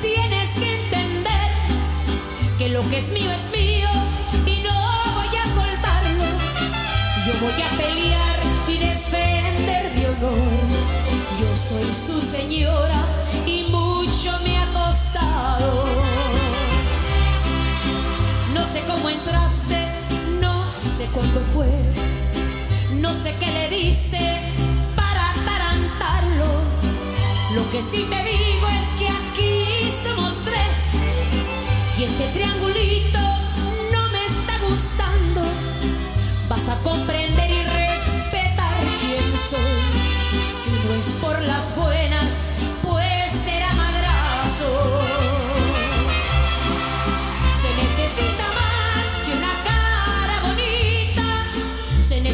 tienes que entender que lo que es mío es mío y no voy a soltarlo. Yo voy a pelear y defender mi honor. Yo soy su señora y mucho me ha costado. No sé cómo entraste, no sé cuándo fue, no sé qué le diste para atarantarlo. Lo que sí te digo.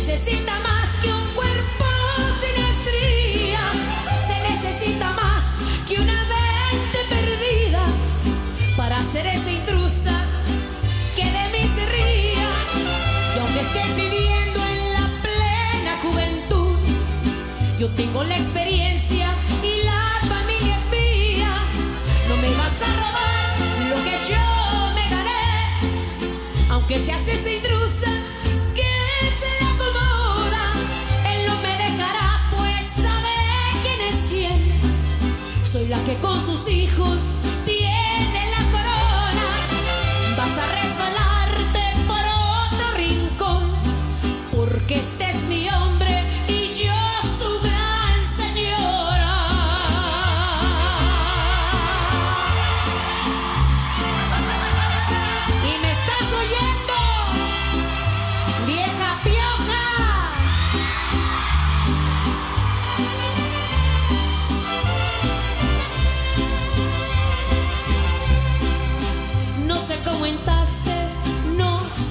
Necesita más que un cuerpo sin estrías. Se necesita más que una mente perdida para ser esa intrusa que de mí se ría. Y aunque estés viviendo en la plena juventud, yo tengo la experiencia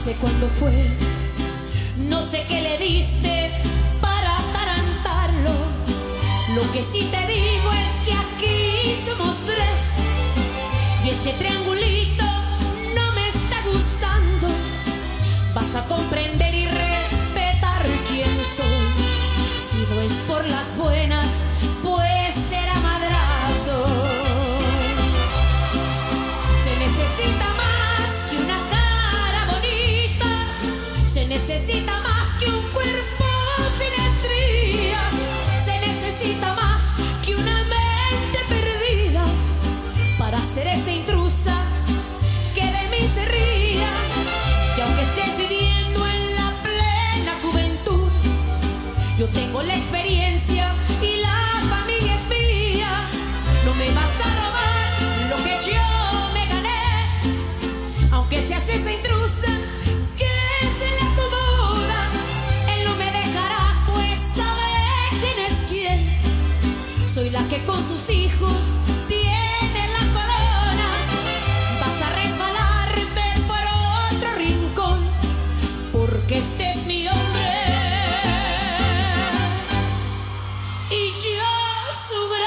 sé cuándo fue, no sé qué le diste para atarantarlo. Lo que sí te que se hace esa intrusa, que se le acomoda, él no me dejará, pues sabe quién es quién. Soy la que con sus hijos tiene la corona. Vas a resbalarte por otro rincón, porque este es mi hombre. Y yo su gran